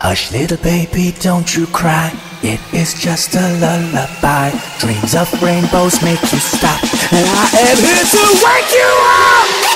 Hush, little baby, don't you cry. It is just a lullaby. Dreams of rainbows make you stop. And I am here to wake you up!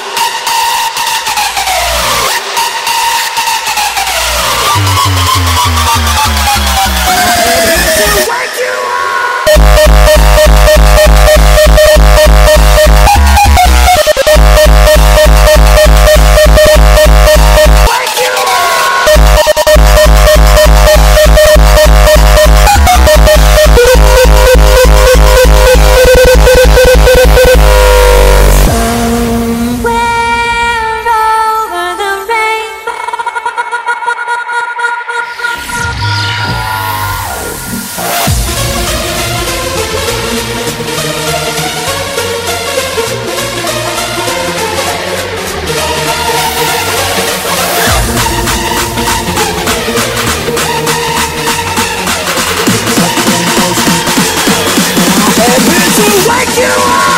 like you are!